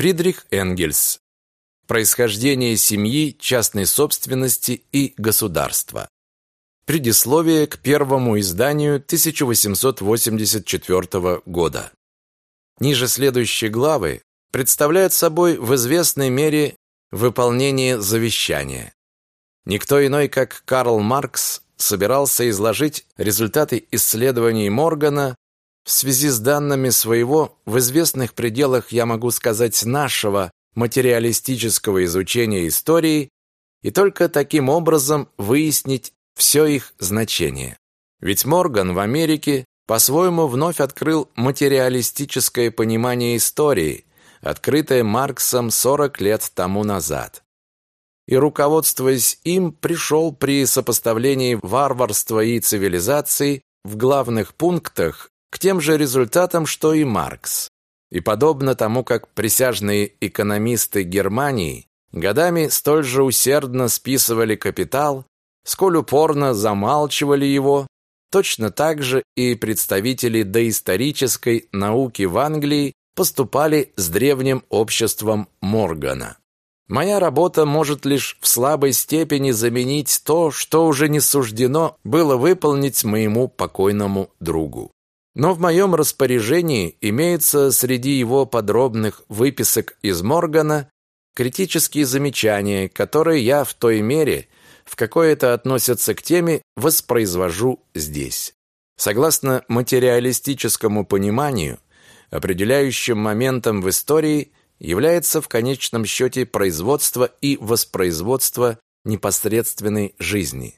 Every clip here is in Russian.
Фридрих Энгельс. Происхождение семьи, частной собственности и государства. Предисловие к первому изданию 1884 года. Ниже следующие главы представляют собой в известной мере выполнение завещания. Никто иной, как Карл Маркс, собирался изложить результаты исследований Моргана в связи с данными своего, в известных пределах, я могу сказать, нашего материалистического изучения истории и только таким образом выяснить все их значение. Ведь Морган в Америке по-своему вновь открыл материалистическое понимание истории, открытое Марксом 40 лет тому назад. И, руководствуясь им, пришел при сопоставлении варварства и цивилизации в главных пунктах к тем же результатам, что и Маркс. И подобно тому, как присяжные экономисты Германии годами столь же усердно списывали капитал, сколь упорно замалчивали его, точно так же и представители доисторической науки в Англии поступали с древним обществом Моргана. Моя работа может лишь в слабой степени заменить то, что уже не суждено было выполнить моему покойному другу. Но в моем распоряжении имеются среди его подробных выписок из Моргана критические замечания, которые я в той мере, в какой это относится к теме, воспроизвожу здесь. Согласно материалистическому пониманию, определяющим моментом в истории является в конечном счете производство и воспроизводство непосредственной жизни.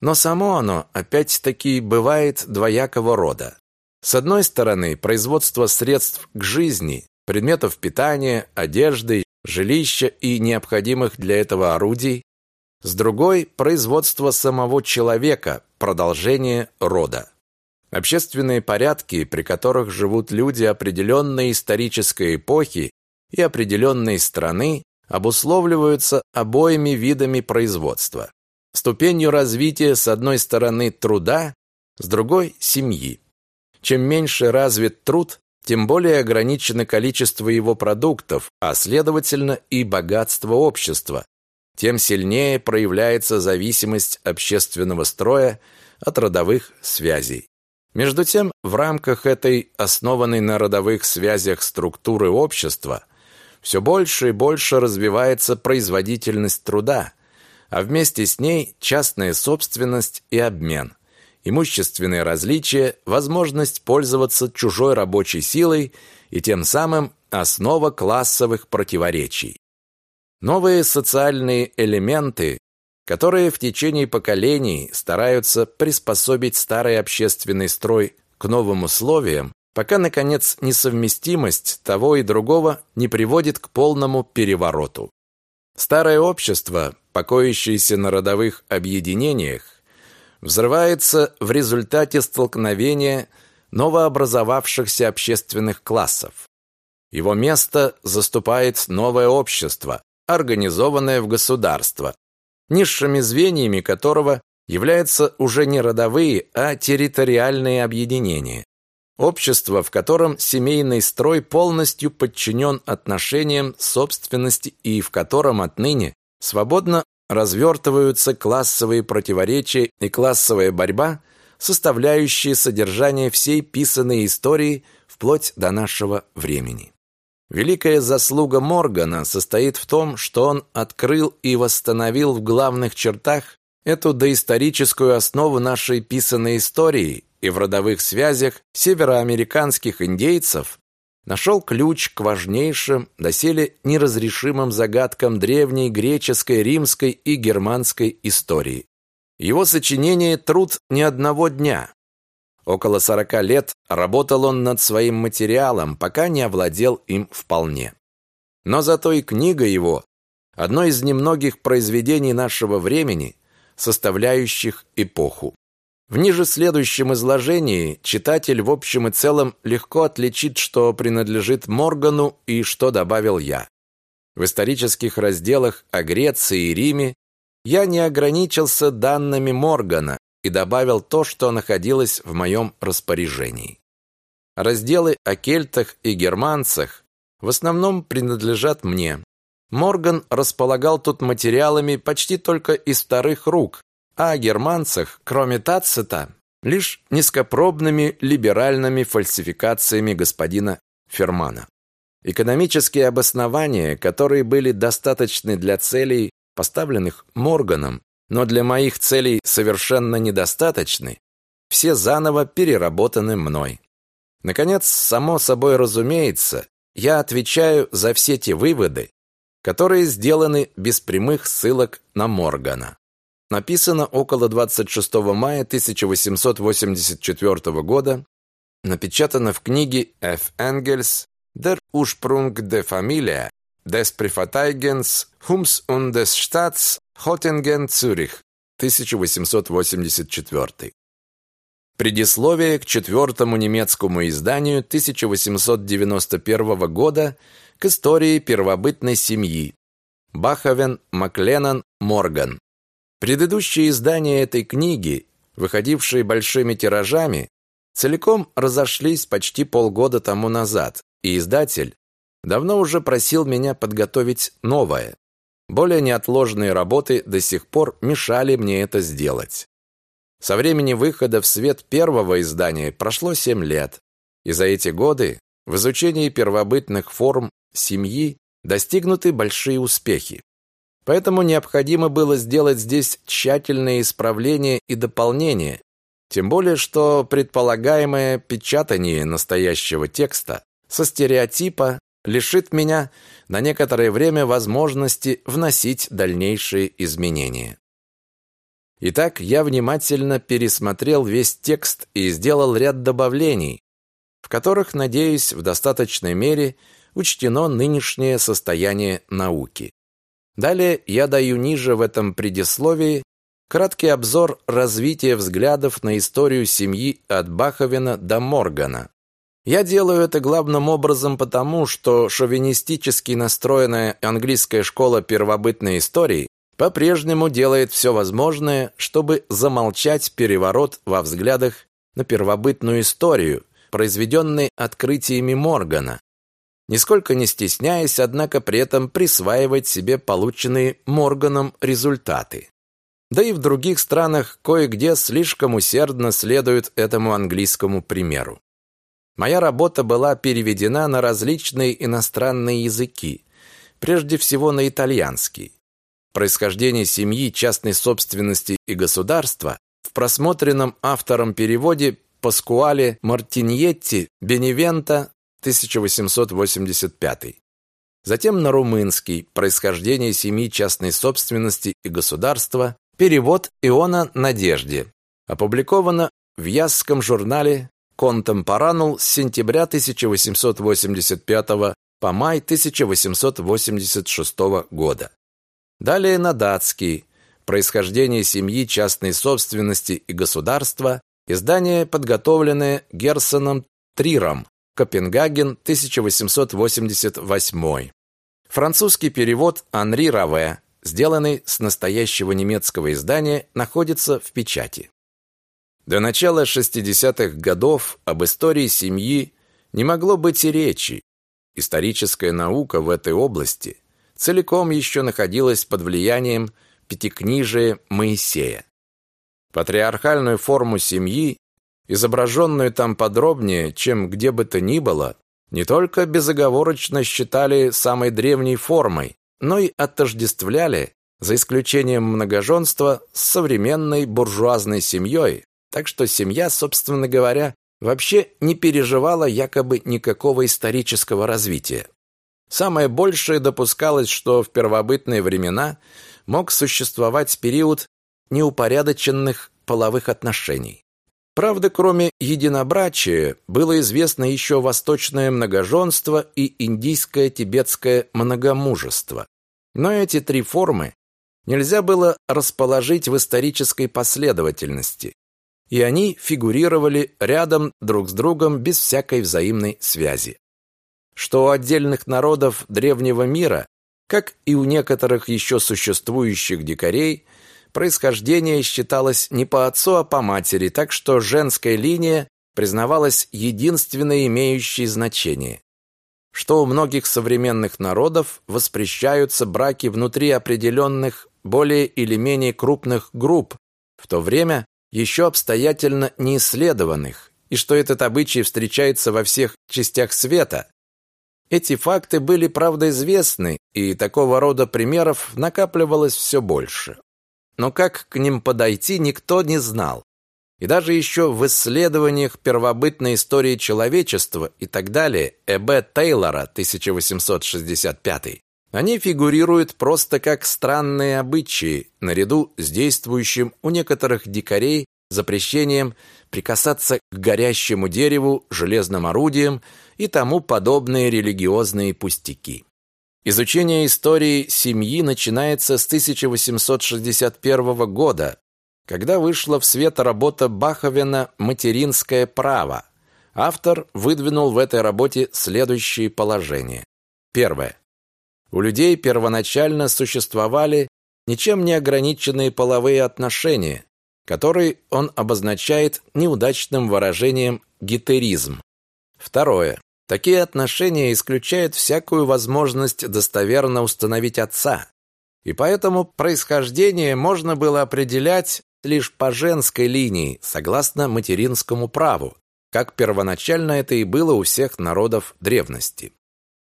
Но само оно опять-таки бывает двоякого рода. С одной стороны, производство средств к жизни, предметов питания, одежды, жилища и необходимых для этого орудий, с другой – производство самого человека, продолжение рода. Общественные порядки, при которых живут люди определенной исторической эпохи и определенной страны, обусловливаются обоими видами производства. Ступенью развития с одной стороны труда, с другой – семьи. Чем меньше развит труд, тем более ограничено количество его продуктов, а следовательно и богатство общества, тем сильнее проявляется зависимость общественного строя от родовых связей. Между тем, в рамках этой основанной на родовых связях структуры общества все больше и больше развивается производительность труда, а вместе с ней частная собственность и обмен – имущественные различия, возможность пользоваться чужой рабочей силой и тем самым основа классовых противоречий. Новые социальные элементы, которые в течение поколений стараются приспособить старый общественный строй к новым условиям, пока, наконец, несовместимость того и другого не приводит к полному перевороту. Старое общество, покоящееся на родовых объединениях, взрывается в результате столкновения новообразовавшихся общественных классов. Его место заступает новое общество, организованное в государство, низшими звеньями которого являются уже не родовые, а территориальные объединения. Общество, в котором семейный строй полностью подчинен отношениям собственности и в котором отныне свободно развертываются классовые противоречия и классовая борьба, составляющие содержание всей писанной истории вплоть до нашего времени. Великая заслуга Моргана состоит в том, что он открыл и восстановил в главных чертах эту доисторическую основу нашей писанной истории и в родовых связях североамериканских индейцев нашел ключ к важнейшим, доселе неразрешимым загадкам древней греческой, римской и германской истории. Его сочинение – труд не одного дня. Около сорока лет работал он над своим материалом, пока не овладел им вполне. Но зато и книга его – одно из немногих произведений нашего времени, составляющих эпоху. В ниже следующем изложении читатель в общем и целом легко отличит, что принадлежит Моргану и что добавил я. В исторических разделах о Греции и Риме я не ограничился данными Моргана и добавил то, что находилось в моем распоряжении. Разделы о кельтах и германцах в основном принадлежат мне. Морган располагал тут материалами почти только из вторых рук, а о германцах, кроме Тацита, лишь низкопробными либеральными фальсификациями господина Фермана. Экономические обоснования, которые были достаточны для целей, поставленных Морганом, но для моих целей совершенно недостаточны, все заново переработаны мной. Наконец, само собой разумеется, я отвечаю за все те выводы, которые сделаны без прямых ссылок на Моргана. Написано около 26 мая 1884 года, напечатано в книге Ф. Энгельс «Der Ursprung der Familie des Privateigens Hums und des Staats Hottingen Zürich» 1884. Предисловие к четвертому немецкому изданию 1891 года к истории первобытной семьи Баховен, Макленнон, Морган. Предыдущие издания этой книги, выходившие большими тиражами, целиком разошлись почти полгода тому назад, и издатель давно уже просил меня подготовить новое. Более неотложные работы до сих пор мешали мне это сделать. Со времени выхода в свет первого издания прошло семь лет, и за эти годы в изучении первобытных форм семьи достигнуты большие успехи. Поэтому необходимо было сделать здесь тщательные исправления и дополнения, тем более что предполагаемое печатание настоящего текста со стереотипа лишит меня на некоторое время возможности вносить дальнейшие изменения. Итак, я внимательно пересмотрел весь текст и сделал ряд добавлений, в которых, надеюсь, в достаточной мере учтено нынешнее состояние науки. Далее я даю ниже в этом предисловии краткий обзор развития взглядов на историю семьи от Баховена до Моргана. Я делаю это главным образом потому, что шовинистически настроенная английская школа первобытной истории по-прежнему делает все возможное, чтобы замолчать переворот во взглядах на первобытную историю, произведенный открытиями Моргана, нисколько не стесняясь, однако при этом присваивать себе полученные Морганом результаты. Да и в других странах кое-где слишком усердно следуют этому английскому примеру. Моя работа была переведена на различные иностранные языки, прежде всего на итальянский. Происхождение семьи, частной собственности и государства в просмотренном автором переводе Паскуале Мартиньетти Беневента 1885. Затем на румынский «Происхождение семьи частной собственности и государства», перевод Иона Надежде. Опубликовано в Ясском журнале «Контемпоранул» с сентября 1885 по май 1886 года. Далее на датский «Происхождение семьи частной собственности и государства», издание, подготовленное Герсоном Триром Копенгаген, 1888. Французский перевод Анри Раве, сделанный с настоящего немецкого издания, находится в печати. До начала 60-х годов об истории семьи не могло быть и речи. Историческая наука в этой области целиком еще находилась под влиянием пятикнижия Моисея. Патриархальную форму семьи изображенную там подробнее, чем где бы то ни было, не только безоговорочно считали самой древней формой, но и отождествляли, за исключением многоженства, с современной буржуазной семьей, так что семья, собственно говоря, вообще не переживала якобы никакого исторического развития. Самое большее допускалось, что в первобытные времена мог существовать период неупорядоченных половых отношений. Правда, кроме единобрачия, было известно еще восточное многоженство и индийское тибетское многомужество. Но эти три формы нельзя было расположить в исторической последовательности, и они фигурировали рядом друг с другом без всякой взаимной связи. Что у отдельных народов древнего мира, как и у некоторых еще существующих дикарей, происхождение считалось не по отцу, а по матери, так что женская линия признавалась единственной имеющей значение. что у многих современных народов воспрещаются браки внутри определенных более или менее крупных групп, в то время еще обстоятельно не исследованных, и что этот обычай встречается во всех частях света. Эти факты были, правда, известны, и такого рода примеров накапливалось все больше. Но как к ним подойти, никто не знал. И даже еще в исследованиях первобытной истории человечества и так далее Э.Б. Тейлора 1865 они фигурируют просто как странные обычаи, наряду с действующим у некоторых дикарей запрещением прикасаться к горящему дереву, железным орудиям и тому подобные религиозные пустяки. Изучение истории семьи начинается с 1861 года, когда вышла в свет работа Баховена «Материнское право». Автор выдвинул в этой работе следующие положения. Первое. У людей первоначально существовали ничем не ограниченные половые отношения, которые он обозначает неудачным выражением гетеризм. Второе. Такие отношения исключают всякую возможность достоверно установить отца, и поэтому происхождение можно было определять лишь по женской линии, согласно материнскому праву, как первоначально это и было у всех народов древности.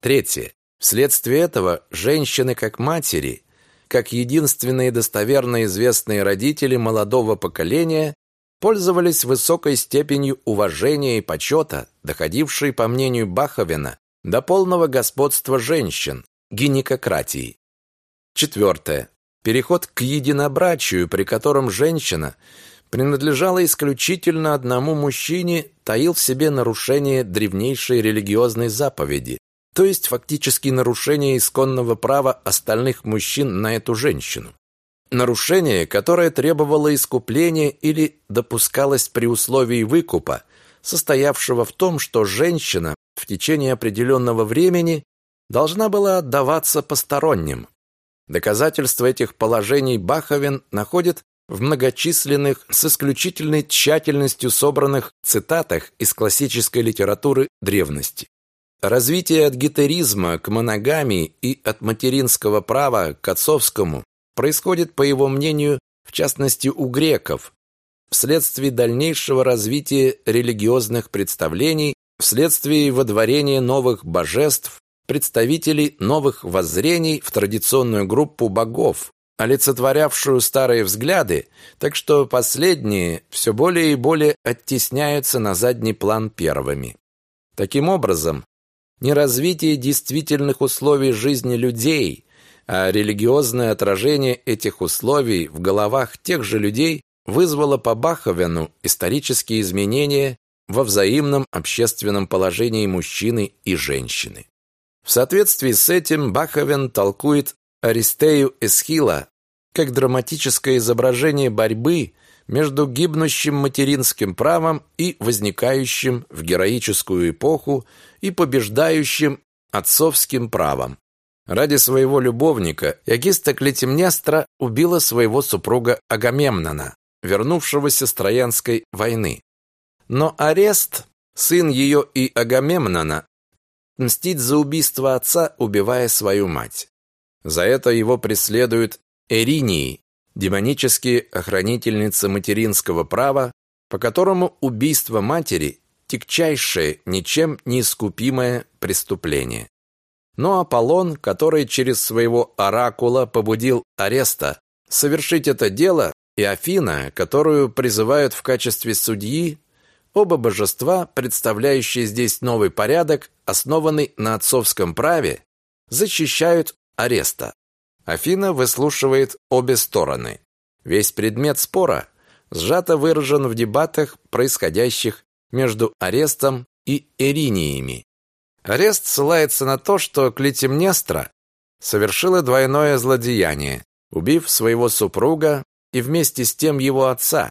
Третье. Вследствие этого женщины как матери, как единственные достоверно известные родители молодого поколения, пользовались высокой степенью уважения и почета, доходившей, по мнению Баховена, до полного господства женщин, гинекократии. Четвертое. Переход к единобрачию, при котором женщина принадлежала исключительно одному мужчине, таил в себе нарушение древнейшей религиозной заповеди, то есть фактически нарушение исконного права остальных мужчин на эту женщину. Нарушение, которое требовало искупления или допускалось при условии выкупа, состоявшего в том, что женщина в течение определенного времени должна была отдаваться посторонним. Доказательства этих положений Баховен находит в многочисленных, с исключительной тщательностью собранных цитатах из классической литературы древности. Развитие от гетеризма к моногамии и от материнского права к отцовскому происходит, по его мнению, в частности у греков, вследствие дальнейшего развития религиозных представлений, вследствие водворения новых божеств, представителей новых воззрений в традиционную группу богов, олицетворявшую старые взгляды, так что последние все более и более оттесняются на задний план первыми. Таким образом, не развитие действительных условий жизни людей, а религиозное отражение этих условий в головах тех же людей вызвало по Баховену исторические изменения во взаимном общественном положении мужчины и женщины. В соответствии с этим Баховен толкует Аристею Эсхила как драматическое изображение борьбы между гибнущим материнским правом и возникающим в героическую эпоху и побеждающим отцовским правом. Ради своего любовника Ягиста Клетимнестра убила своего супруга Агамемнона, вернувшегося с Троянской войны. Но Арест, сын ее и Агамемнона, мстит за убийство отца, убивая свою мать. За это его преследуют Эринии, демонические охранительницы материнского права, по которому убийство матери тягчайшее, ничем не искупимое преступление. Но Аполлон, который через своего оракула побудил Ареста совершить это дело, и Афина, которую призывают в качестве судьи, оба божества, представляющие здесь новый порядок, основанный на отцовском праве, защищают Ареста. Афина выслушивает обе стороны. Весь предмет спора сжато выражен в дебатах, происходящих между Арестом и Эриниями. Арест ссылается на то, что Клетимнестра совершила двойное злодеяние, убив своего супруга и вместе с тем его отца.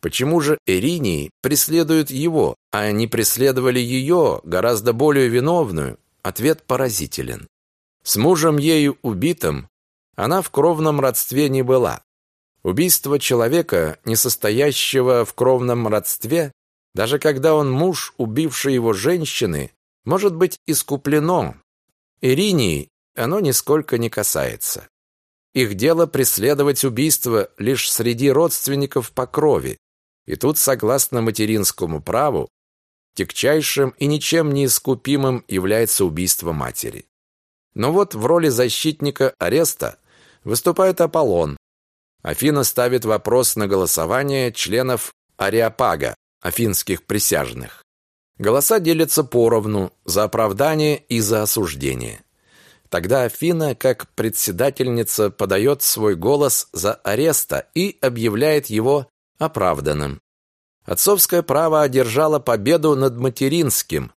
Почему же Эринии преследуют его, а не преследовали ее, гораздо более виновную? Ответ поразителен. С мужем ею убитым она в кровном родстве не была. Убийство человека, не состоящего в кровном родстве, даже когда он муж убивший его женщины, может быть искуплено. Иринии оно нисколько не касается. Их дело преследовать убийство лишь среди родственников по крови. И тут, согласно материнскому праву, тягчайшим и ничем не искупимым является убийство матери. Но вот в роли защитника ареста выступает Аполлон. Афина ставит вопрос на голосование членов Ариапага, афинских присяжных. Голоса делятся поровну за оправдание и за осуждение. Тогда Афина, как председательница, подает свой голос за ареста и объявляет его оправданным. Отцовское право одержало победу над материнским.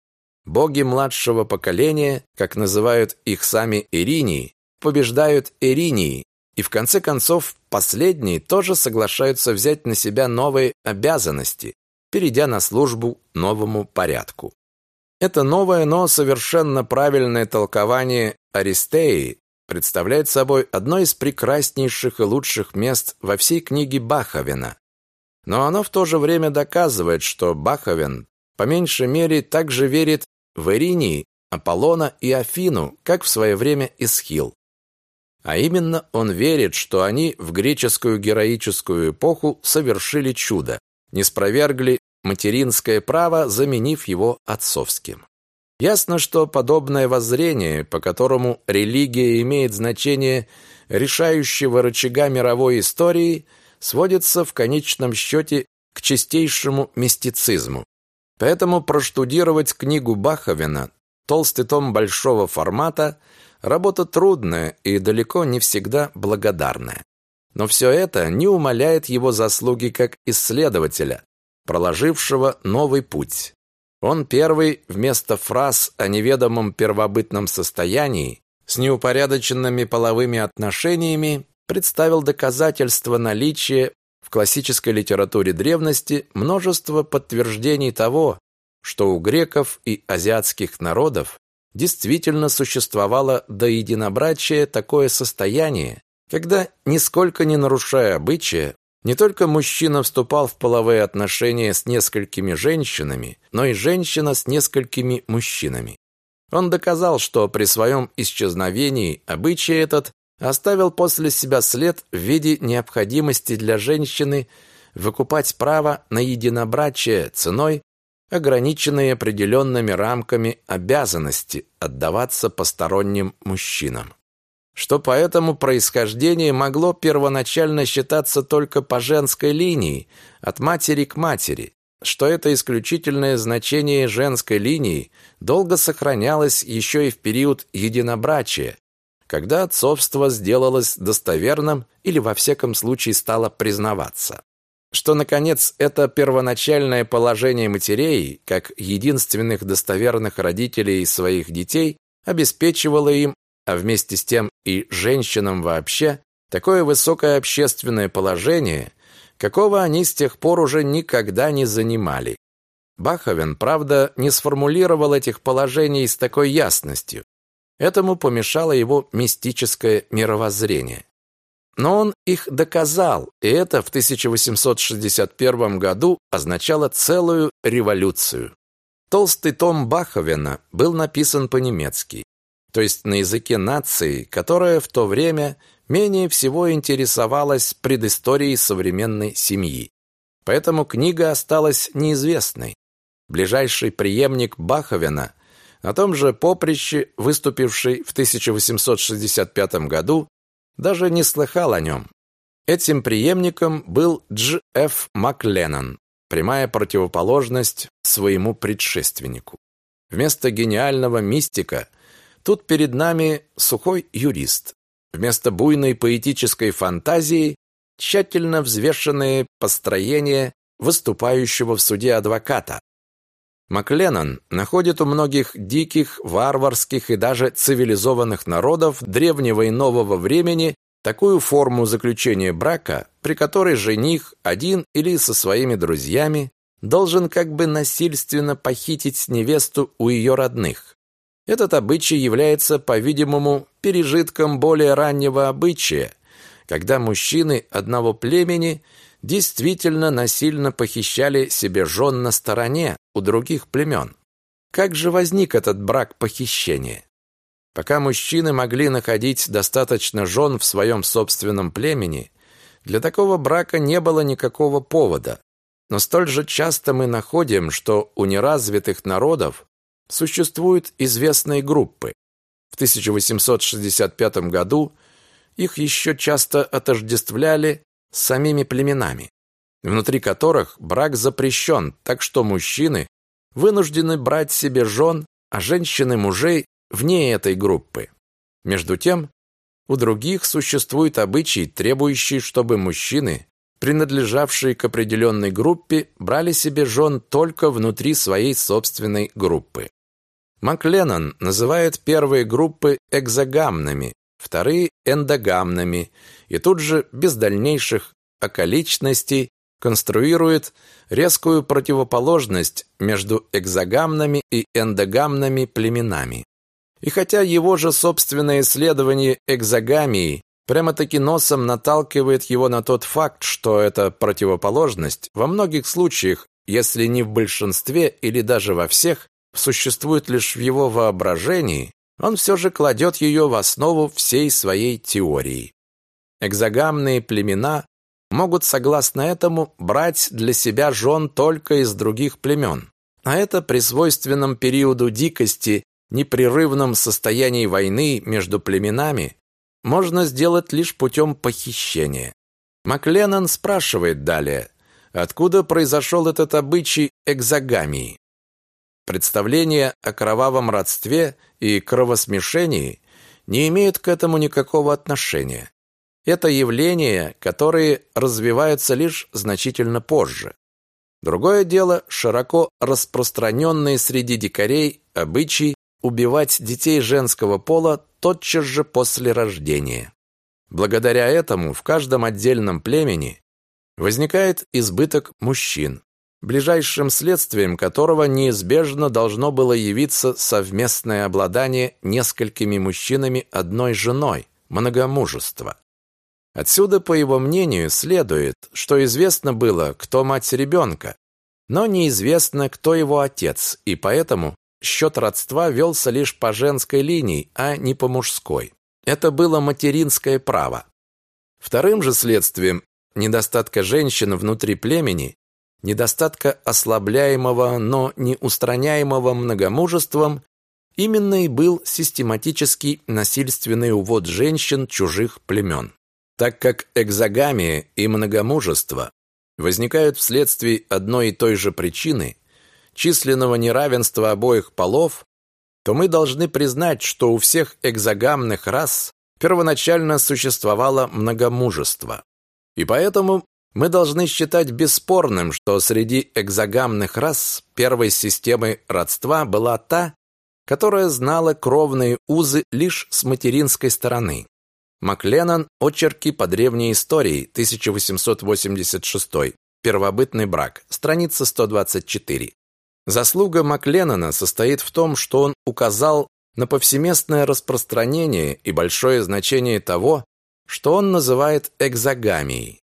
Боги младшего поколения, как называют их сами Иринии, побеждают Иринии, и в конце концов последние тоже соглашаются взять на себя новые обязанности, перейдя на службу новому порядку. Это новое, но совершенно правильное толкование Аристеи представляет собой одно из прекраснейших и лучших мест во всей книге Баховена. Но оно в то же время доказывает, что Баховен по меньшей мере также верит в Иринии, Аполлона и Афину, как в свое время Исхил. А именно он верит, что они в греческую героическую эпоху совершили чудо, не спровергли материнское право, заменив его отцовским. Ясно, что подобное воззрение, по которому религия имеет значение решающего рычага мировой истории, сводится в конечном счете к чистейшему мистицизму. Поэтому проштудировать книгу Баховена, толстый том большого формата, работа трудная и далеко не всегда благодарная. Но все это не умаляет его заслуги как исследователя, проложившего новый путь. Он первый вместо фраз о неведомом первобытном состоянии с неупорядоченными половыми отношениями представил доказательства наличия в классической литературе древности множество подтверждений того, что у греков и азиатских народов действительно существовало до единобрачия такое состояние, когда, нисколько не нарушая обычая, не только мужчина вступал в половые отношения с несколькими женщинами, но и женщина с несколькими мужчинами. Он доказал, что при своем исчезновении обычай этот оставил после себя след в виде необходимости для женщины выкупать право на единобрачие ценой, ограниченной определенными рамками обязанности отдаваться посторонним мужчинам что по этому происхождению могло первоначально считаться только по женской линии, от матери к матери, что это исключительное значение женской линии долго сохранялось еще и в период единобрачия, когда отцовство сделалось достоверным или во всяком случае стало признаваться. Что, наконец, это первоначальное положение матерей, как единственных достоверных родителей своих детей, обеспечивало им а вместе с тем и женщинам вообще, такое высокое общественное положение, какого они с тех пор уже никогда не занимали. Баховен, правда, не сформулировал этих положений с такой ясностью. Этому помешало его мистическое мировоззрение. Но он их доказал, и это в 1861 году означало целую революцию. Толстый том Баховена был написан по-немецки то есть на языке нации, которая в то время менее всего интересовалась предысторией современной семьи. Поэтому книга осталась неизвестной. Ближайший преемник Баховена, на том же поприще, выступивший в 1865 году, даже не слыхал о нем. Этим преемником был Дж. Ф. Макленнон, прямая противоположность своему предшественнику. Вместо гениального мистика – Тут перед нами сухой юрист. Вместо буйной поэтической фантазии тщательно взвешенные построения выступающего в суде адвоката. Макленнон находит у многих диких, варварских и даже цивилизованных народов древнего и нового времени такую форму заключения брака, при которой жених один или со своими друзьями должен как бы насильственно похитить невесту у ее родных. Этот обычай является, по-видимому, пережитком более раннего обычая, когда мужчины одного племени действительно насильно похищали себе жен на стороне у других племен. как же возник этот брак похищения? Пока мужчины могли находить достаточно жен в своем собственном племени, для такого брака не было никакого повода. Но столь же часто мы находим, что у неразвитых народов существуют известные группы. В 1865 году их еще часто отождествляли с самими племенами, внутри которых брак запрещен, так что мужчины вынуждены брать себе жен, а женщины мужей вне этой группы. Между тем, у других существует обычай, требующий, чтобы мужчины, принадлежавшие к определенной группе, брали себе жен только внутри своей собственной группы. Макленнон называет первые группы экзогамными, вторые – эндогамными, и тут же, без дальнейших околичностей, конструирует резкую противоположность между экзогамными и эндогамными племенами. И хотя его же собственное исследование экзогамии прямо-таки носом наталкивает его на тот факт, что эта противоположность во многих случаях, если не в большинстве или даже во всех, существует лишь в его воображении, он все же кладет ее в основу всей своей теории. Экзогамные племена могут, согласно этому, брать для себя жен только из других племен. А это при свойственном периоду дикости непрерывном состоянии войны между племенами можно сделать лишь путем похищения. Макленнон спрашивает далее, откуда произошел этот обычай экзогамии. Представления о кровавом родстве и кровосмешении не имеют к этому никакого отношения. Это явления, которые развиваются лишь значительно позже. Другое дело широко распространенные среди дикарей обычаи убивать детей женского пола тотчас же после рождения. Благодаря этому в каждом отдельном племени возникает избыток мужчин, ближайшим следствием которого неизбежно должно было явиться совместное обладание несколькими мужчинами одной женой, многомужество. Отсюда, по его мнению, следует, что известно было, кто мать ребенка, но неизвестно, кто его отец, и поэтому счет родства велся лишь по женской линии, а не по мужской. Это было материнское право. Вторым же следствием недостатка женщин внутри племени, недостатка ослабляемого, но не устраняемого многомужеством, именно и был систематический насильственный увод женщин чужих племен. Так как экзогамия и многомужество возникают вследствие одной и той же причины, численного неравенства обоих полов, то мы должны признать, что у всех экзогамных рас первоначально существовало многомужество. И поэтому мы должны считать бесспорным, что среди экзогамных рас первой системой родства была та, которая знала кровные узы лишь с материнской стороны. Макленнон «Очерки по древней истории», 1886, первобытный брак, страница 124. Заслуга Макленнона состоит в том, что он указал на повсеместное распространение и большое значение того, что он называет экзогамией.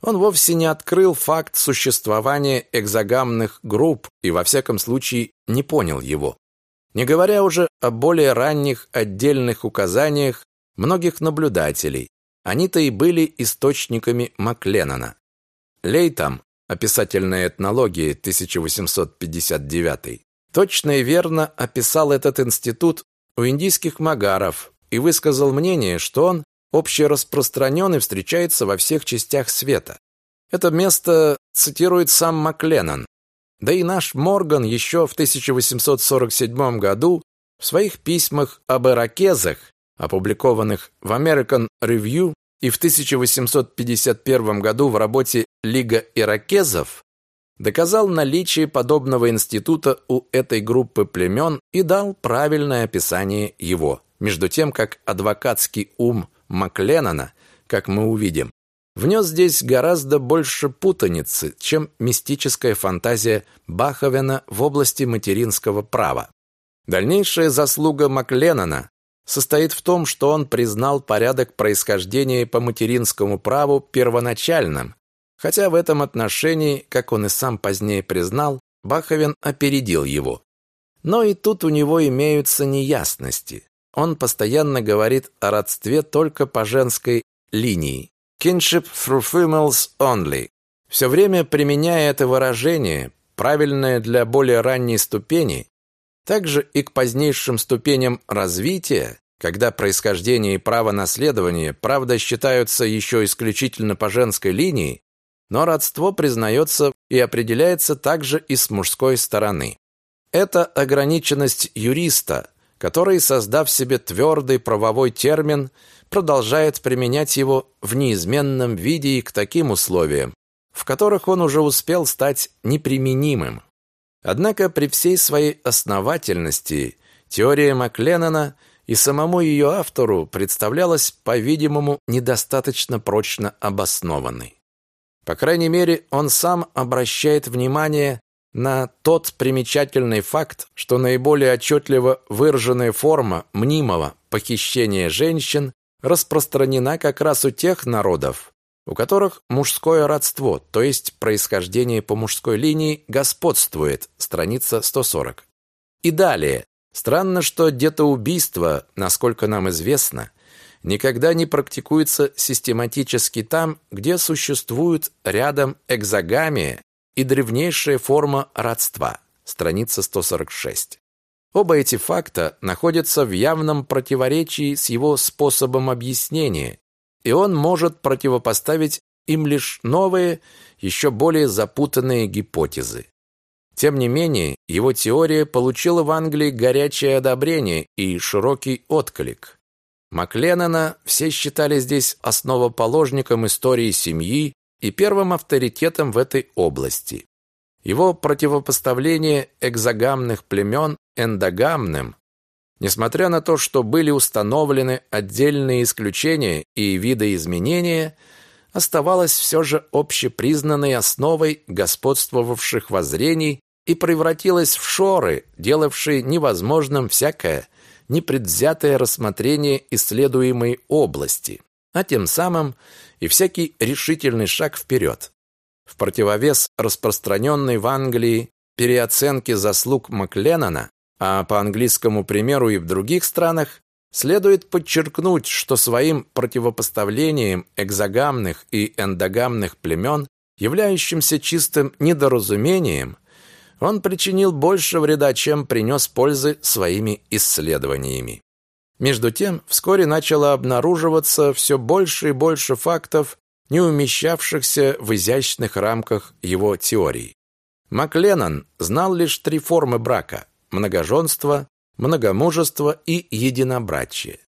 Он вовсе не открыл факт существования экзогамных групп и во всяком случае не понял его. Не говоря уже о более ранних отдельных указаниях многих наблюдателей, они-то и были источниками Макленнона. Лейтам Описательная этнология 1859, точно и верно описал этот институт у индийских магаров и высказал мнение, что он общераспространен и встречается во всех частях света. Это место цитирует сам Макленнон. Да и наш Морган еще в 1847 году в своих письмах об иракезах, опубликованных в American Review и в 1851 году в работе «Лига иракезов» доказал наличие подобного института у этой группы племен и дал правильное описание его. Между тем, как адвокатский ум Макленнона, как мы увидим, внес здесь гораздо больше путаницы, чем мистическая фантазия Баховена в области материнского права. Дальнейшая заслуга Макленнона состоит в том, что он признал порядок происхождения по материнскому праву первоначальным, хотя в этом отношении, как он и сам позднее признал, Баховен опередил его. Но и тут у него имеются неясности. Он постоянно говорит о родстве только по женской линии. Kinship through females only. Все время применяя это выражение, правильное для более ранней ступени, также и к позднейшим ступеням развития, когда происхождение и право наследования, правда, считаются еще исключительно по женской линии, но родство признается и определяется также и с мужской стороны. Это ограниченность юриста, который, создав себе твердый правовой термин, продолжает применять его в неизменном виде и к таким условиям, в которых он уже успел стать неприменимым. Однако при всей своей основательности теория Макленнона и самому ее автору представлялась, по-видимому, недостаточно прочно обоснованной. По крайней мере, он сам обращает внимание на тот примечательный факт, что наиболее отчетливо выраженная форма мнимого похищения женщин распространена как раз у тех народов, у которых мужское родство, то есть происхождение по мужской линии, господствует, страница 140. И далее. Странно, что детоубийство, насколько нам известно, никогда не практикуется систематически там, где существует рядом экзогамия и древнейшая форма родства, страница 146. Оба эти факта находятся в явном противоречии с его способом объяснения, и он может противопоставить им лишь новые, еще более запутанные гипотезы. Тем не менее, его теория получила в Англии горячее одобрение и широкий отклик. Макленнона все считали здесь основоположником истории семьи и первым авторитетом в этой области. Его противопоставление экзогамных племен эндогамным, несмотря на то, что были установлены отдельные исключения и видоизменения, оставалось все же общепризнанной основой господствовавших воззрений и превратилось в шоры, делавшие невозможным всякое непредвзятое рассмотрение исследуемой области, а тем самым и всякий решительный шаг вперед. В противовес распространенной в Англии переоценке заслуг Макленнона, а по английскому примеру и в других странах, следует подчеркнуть, что своим противопоставлением экзогамных и эндогамных племен, являющимся чистым недоразумением, он причинил больше вреда, чем принес пользы своими исследованиями. Между тем, вскоре начало обнаруживаться все больше и больше фактов, не умещавшихся в изящных рамках его теорий. Макленнон знал лишь три формы брака – многоженство, многомужество и единобрачие.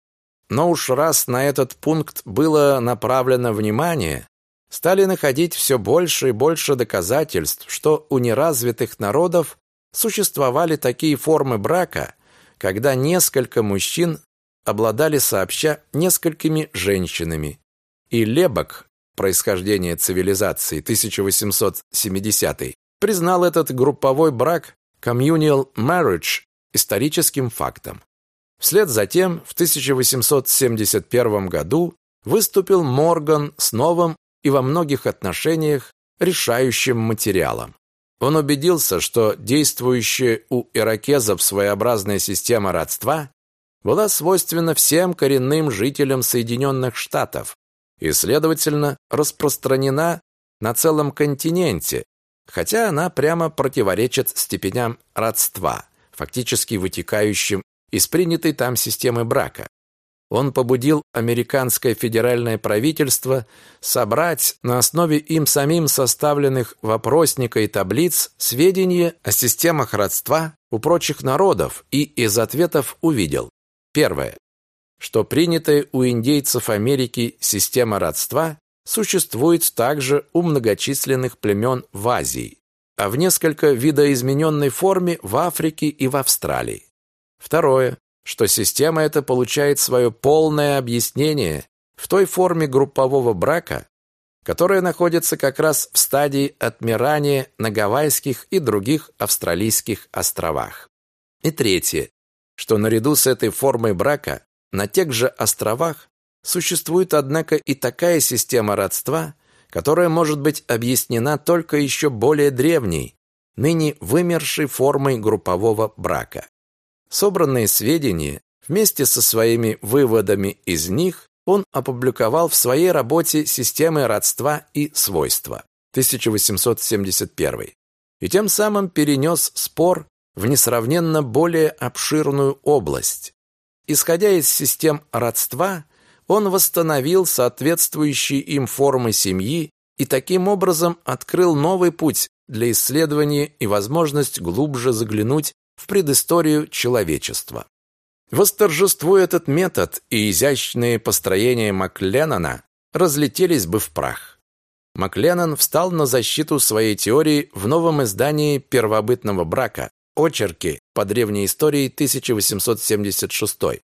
Но уж раз на этот пункт было направлено внимание, стали находить все больше и больше доказательств, что у неразвитых народов существовали такие формы брака, когда несколько мужчин обладали сообща несколькими женщинами. И Лебок, происхождение цивилизации 1870 признал этот групповой брак communal marriage историческим фактом. Вслед за тем в 1871 году выступил Морган с новым и во многих отношениях решающим материалом. Он убедился, что действующая у иракезов своеобразная система родства была свойственна всем коренным жителям Соединенных Штатов и, следовательно, распространена на целом континенте, хотя она прямо противоречит степеням родства, фактически вытекающим из принятой там системы брака. Он побудил американское федеральное правительство собрать на основе им самим составленных вопросника и таблиц сведения о системах родства у прочих народов и из ответов увидел. Первое. Что принятая у индейцев Америки система родства существует также у многочисленных племен в Азии, а в несколько видоизмененной форме в Африке и в Австралии. Второе что система эта получает свое полное объяснение в той форме группового брака, которая находится как раз в стадии отмирания на Гавайских и других австралийских островах. И третье, что наряду с этой формой брака на тех же островах существует, однако, и такая система родства, которая может быть объяснена только еще более древней, ныне вымершей формой группового брака. Собранные сведения вместе со своими выводами из них он опубликовал в своей работе «Системы родства и свойства» 1871 и тем самым перенес спор в несравненно более обширную область. Исходя из систем родства, он восстановил соответствующие им формы семьи и таким образом открыл новый путь для исследования и возможность глубже заглянуть в предысторию человечества. Восторжествуя этот метод, и изящные построения Макленнона разлетелись бы в прах. Макленнон встал на защиту своей теории в новом издании первобытного брака «Очерки по древней истории 1876»,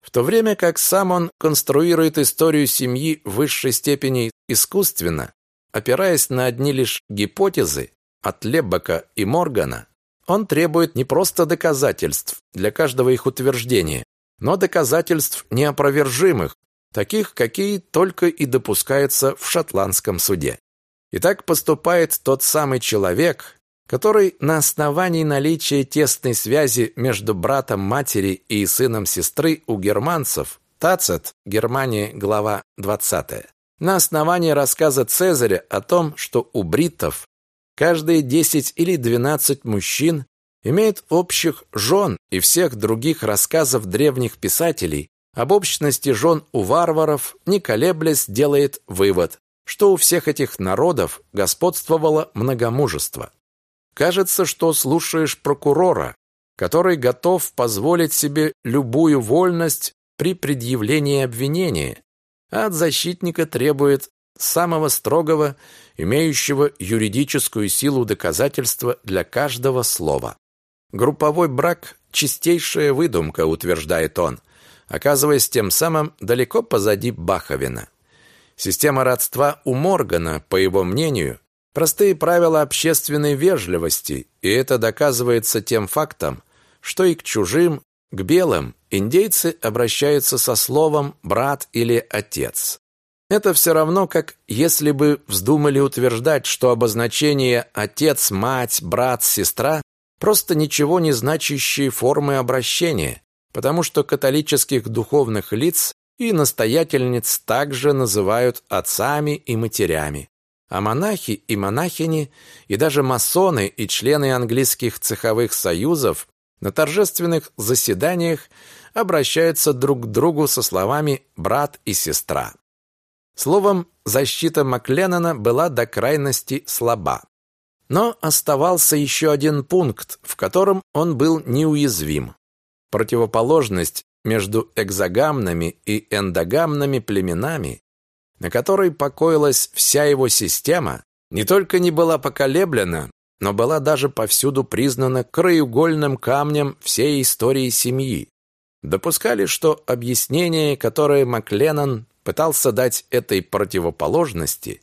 в то время как сам он конструирует историю семьи в высшей степени искусственно, опираясь на одни лишь гипотезы от Леббека и Моргана, он требует не просто доказательств для каждого их утверждения, но доказательств неопровержимых, таких, какие только и допускаются в шотландском суде. И так поступает тот самый человек, который на основании наличия тесной связи между братом матери и сыном сестры у германцев, Тацет, Германия, глава 20, на основании рассказа Цезаря о том, что у бриттов каждые 10 или 12 мужчин имеют общих жен и всех других рассказов древних писателей об общности жен у варваров, не колеблясь, делает вывод, что у всех этих народов господствовало многомужество. Кажется, что слушаешь прокурора, который готов позволить себе любую вольность при предъявлении обвинения, а от защитника требует самого строгого, имеющего юридическую силу доказательства для каждого слова. Групповой брак – чистейшая выдумка, утверждает он, оказываясь тем самым далеко позади Баховина. Система родства у Моргана, по его мнению, простые правила общественной вежливости, и это доказывается тем фактом, что и к чужим, к белым индейцы обращаются со словом «брат» или «отец». Это все равно, как если бы вздумали утверждать, что обозначение «отец», «мать», «брат», «сестра» просто ничего не значащие формы обращения, потому что католических духовных лиц и настоятельниц также называют отцами и матерями. А монахи и монахини, и даже масоны и члены английских цеховых союзов на торжественных заседаниях обращаются друг к другу со словами «брат» и «сестра». Словом, защита Макленнона была до крайности слаба. Но оставался еще один пункт, в котором он был неуязвим. Противоположность между экзогамными и эндогамными племенами, на которой покоилась вся его система, не только не была поколеблена, но была даже повсюду признана краеугольным камнем всей истории семьи. Допускали, что объяснение, которое Макленнон пытался дать этой противоположности,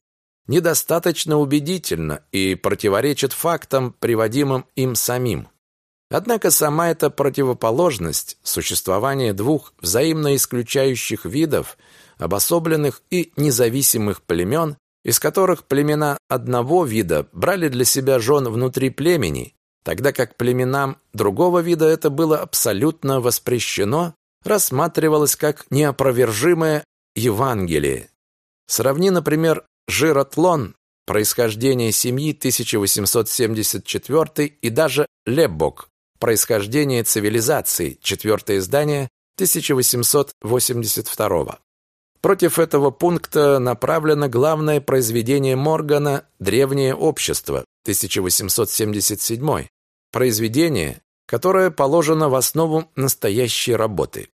недостаточно убедительно и противоречит фактам, приводимым им самим. Однако сама эта противоположность, существование двух взаимно исключающих видов, обособленных и независимых племен, из которых племена одного вида брали для себя жен внутри племени, тогда как племенам другого вида это было абсолютно воспрещено, рассматривалось как неопровержимое Евангелие. Сравни, например, Жиротлон, происхождение семьи 1874 и даже Леббок, происхождение цивилизации, четвертое издание 1882. Против этого пункта направлено главное произведение Моргана «Древнее общество» 1877, произведение, которое положено в основу настоящей работы.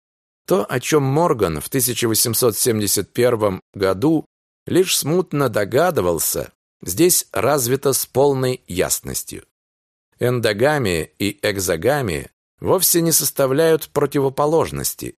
То, о чем Морган в 1871 году лишь смутно догадывался, здесь развито с полной ясностью. Эндогамия и экзогамия вовсе не составляют противоположности.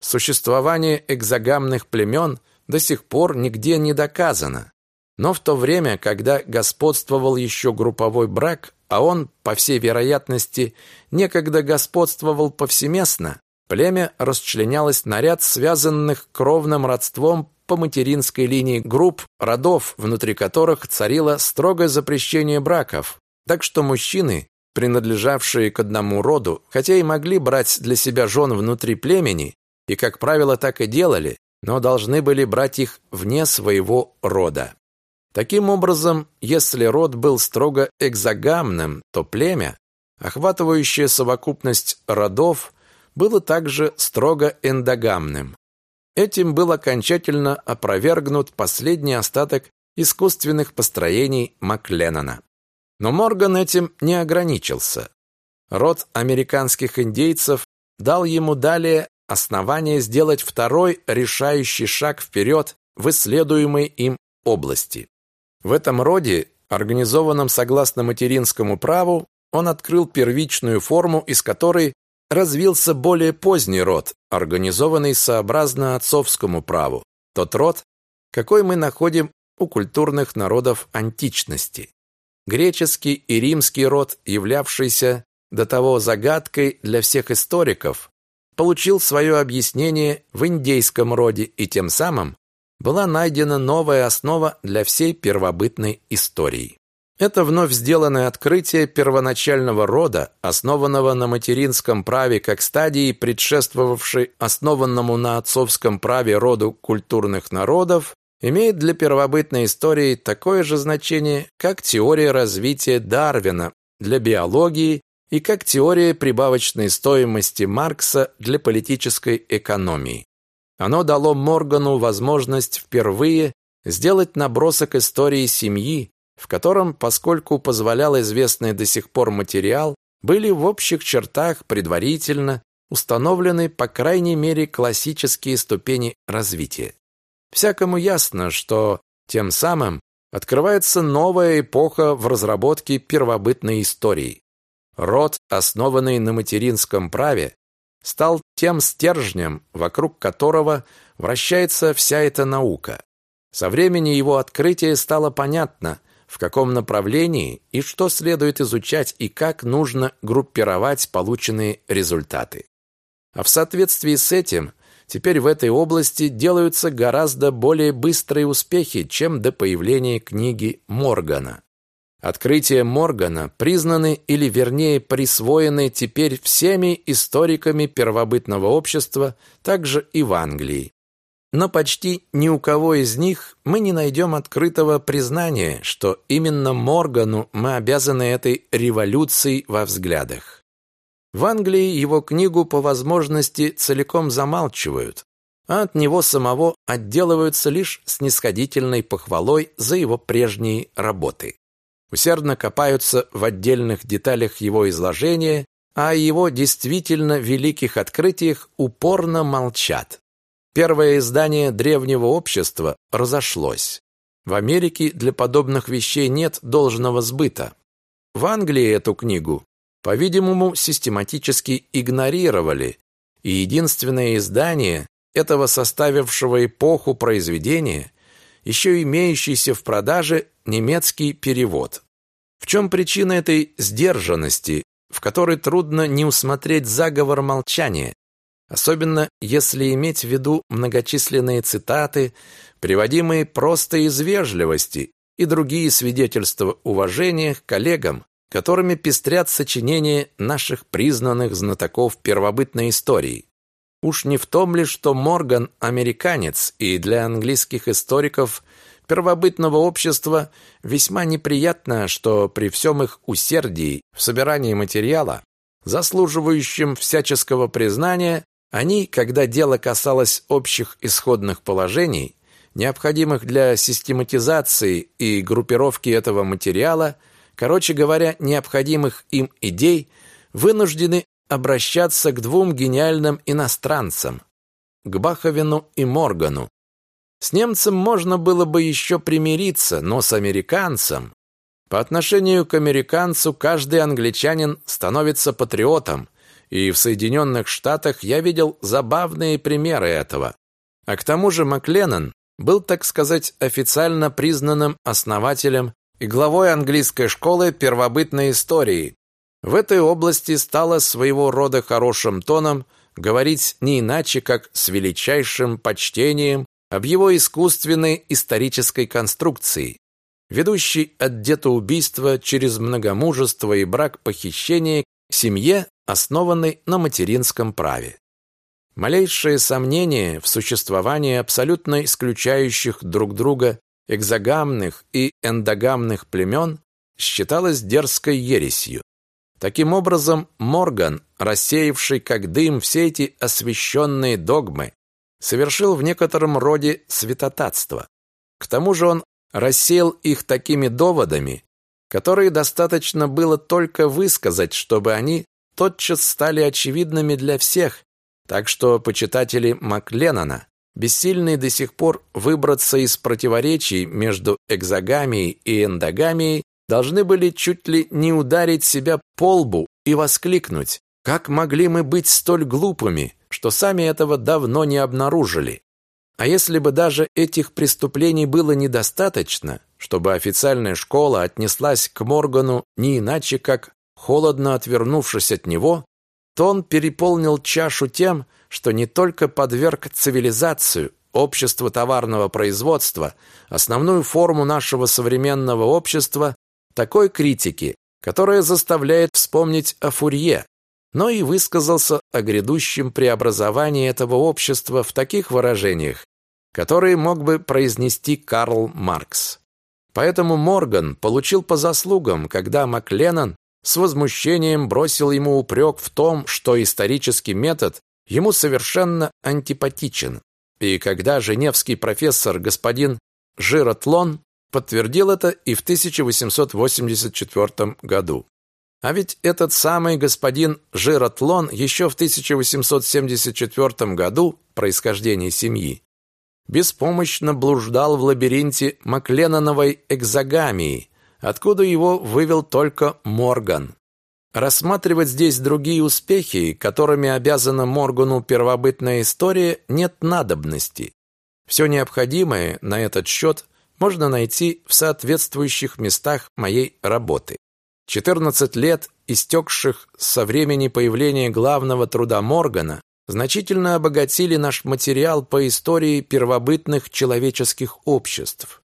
Существование экзогамных племен до сих пор нигде не доказано. Но в то время, когда господствовал еще групповой брак, а он, по всей вероятности, некогда господствовал повсеместно, Племя расчленялось на ряд связанных кровным родством по материнской линии групп родов, внутри которых царило строгое запрещение браков, Так что мужчины, принадлежавшие к одному роду, хотя и могли брать для себя жен внутри племени, и, как правило, так и делали, но должны были брать их вне своего рода. Таким образом, если род был строго экзогамным, то племя, охватывающее совокупность родов, было также строго эндогамным. Этим был окончательно опровергнут последний остаток искусственных построений Макленнона. Но Морган этим не ограничился. Род американских индейцев дал ему далее основание сделать второй решающий шаг вперед в исследуемой им области. В этом роде, организованном согласно материнскому праву, он открыл первичную форму, из которой развился более поздний род, организованный сообразно отцовскому праву, тот род, какой мы находим у культурных народов античности. Греческий и римский род, являвшийся до того загадкой для всех историков, получил свое объяснение в индейском роде и тем самым была найдена новая основа для всей первобытной истории. Это вновь сделанное открытие первоначального рода, основанного на материнском праве как стадии, предшествовавшей основанному на отцовском праве роду культурных народов, имеет для первобытной истории такое же значение, как теория развития Дарвина для биологии и как теория прибавочной стоимости Маркса для политической экономии. Оно дало Моргану возможность впервые сделать набросок истории семьи, в котором, поскольку позволял известный до сих пор материал, были в общих чертах предварительно установлены по крайней мере классические ступени развития. Всякому ясно, что тем самым открывается новая эпоха в разработке первобытной истории. Род, основанный на материнском праве, стал тем стержнем, вокруг которого вращается вся эта наука. Со времени его открытия стало понятно, в каком направлении и что следует изучать и как нужно группировать полученные результаты. А в соответствии с этим Теперь в этой области делаются гораздо более быстрые успехи, чем до появления книги Моргана. Открытия Моргана признаны или вернее присвоены теперь всеми историками первобытного общества, также и в Англии. Но почти ни у кого из них мы не найдем открытого признания, что именно Моргану мы обязаны этой революцией во взглядах. В Англии его книгу по возможности целиком замалчивают, а от него самого отделываются лишь снисходительной похвалой за его прежние работы. Усердно копаются в отдельных деталях его изложения, а о его действительно великих открытиях упорно молчат. Первое издание древнего общества разошлось. В Америке для подобных вещей нет должного сбыта. В Англии эту книгу по-видимому, систематически игнорировали, и единственное издание этого составившего эпоху произведения, еще имеющийся в продаже немецкий перевод. В чем причина этой сдержанности, в которой трудно не усмотреть заговор молчания, особенно если иметь в виду многочисленные цитаты, приводимые просто из вежливости, и другие свидетельства уважения к коллегам, которыми пестрят сочинения наших признанных знатоков первобытной истории. Уж не в том ли, что Морган – американец, и для английских историков первобытного общества весьма неприятно, что при всем их усердии в собирании материала, заслуживающем всяческого признания, они, когда дело касалось общих исходных положений, необходимых для систематизации и группировки этого материала – короче говоря, необходимых им идей, вынуждены обращаться к двум гениальным иностранцам, к Баховину и Моргану. С немцем можно было бы еще примириться, но с американцем... По отношению к американцу каждый англичанин становится патриотом, и в Соединенных Штатах я видел забавные примеры этого. А к тому же Макленнон был, так сказать, официально признанным основателем и главой английской школы первобытной истории. В этой области стало своего рода хорошим тоном говорить не иначе, как с величайшим почтением об его искусственной исторической конструкции. ведущий от детоубийства через многомужество и брак похищения к семье, основанной на материнском праве. Малейшее сомнение в существовании абсолютно исключающих друг друга экзогамных и эндогамных племен считалось дерзкой ересью. Таким образом, Морган, рассеявший как дым все эти освященные догмы, совершил в некотором роде святотатство. К тому же он рассеял их такими доводами, которые достаточно было только высказать, чтобы они тотчас стали очевидными для всех, так что почитатели Макленнона, бессильные до сих пор выбраться из противоречий между экзогамией и эндогамией, должны были чуть ли не ударить себя по лбу и воскликнуть «Как могли мы быть столь глупыми, что сами этого давно не обнаружили?» А если бы даже этих преступлений было недостаточно, чтобы официальная школа отнеслась к Моргану не иначе, как холодно отвернувшись от него, то он переполнил чашу тем, что не только подверг цивилизацию, общество товарного производства, основную форму нашего современного общества, такой критики, которая заставляет вспомнить о Фурье, но и высказался о грядущем преобразовании этого общества в таких выражениях, которые мог бы произнести Карл Маркс. Поэтому Морган получил по заслугам, когда Макленнон с возмущением бросил ему упрек в том, что исторический метод ему совершенно антипатичен. И когда женевский профессор господин Жиротлон подтвердил это и в 1884 году. А ведь этот самый господин Жиротлон еще в 1874 году происхождение семьи беспомощно блуждал в лабиринте Макленноновой экзогамии, откуда его вывел только Морган. Рассматривать здесь другие успехи, которыми обязана Моргану первобытная история, нет надобности. Все необходимое на этот счет можно найти в соответствующих местах моей работы. 14 лет, истекших со времени появления главного труда Моргана, значительно обогатили наш материал по истории первобытных человеческих обществ.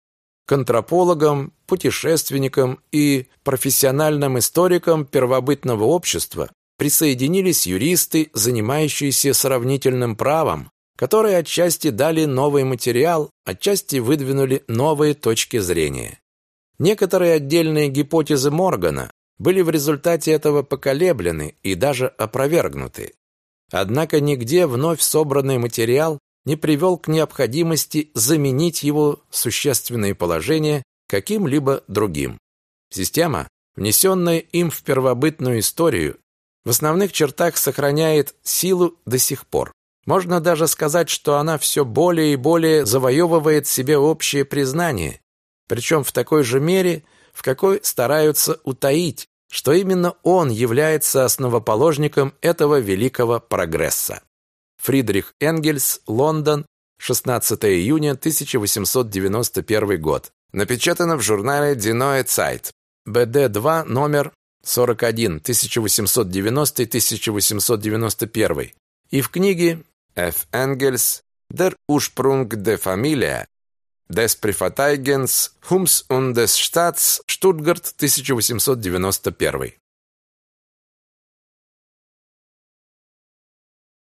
К антропологам, путешественникам и профессиональным историкам первобытного общества присоединились юристы, занимающиеся сравнительным правом, которые отчасти дали новый материал, отчасти выдвинули новые точки зрения. Некоторые отдельные гипотезы Моргана были в результате этого поколеблены и даже опровергнуты. Однако нигде вновь собранный материал не привел к необходимости заменить его существенные положения каким-либо другим. Система, внесенная им в первобытную историю, в основных чертах сохраняет силу до сих пор. Можно даже сказать, что она все более и более завоевывает себе общее признание, причем в такой же мере, в какой стараются утаить, что именно он является основоположником этого великого прогресса. Фридрих Энгельс, Лондон, 16 июня 1891 год. Напечатано в журнале Neue Zeit. БД-2, номер 41, 1890-1891. И в книге F. Engels Der Ursprung der Familie des Privateigens Hums und des Staats Штутгарт 1891.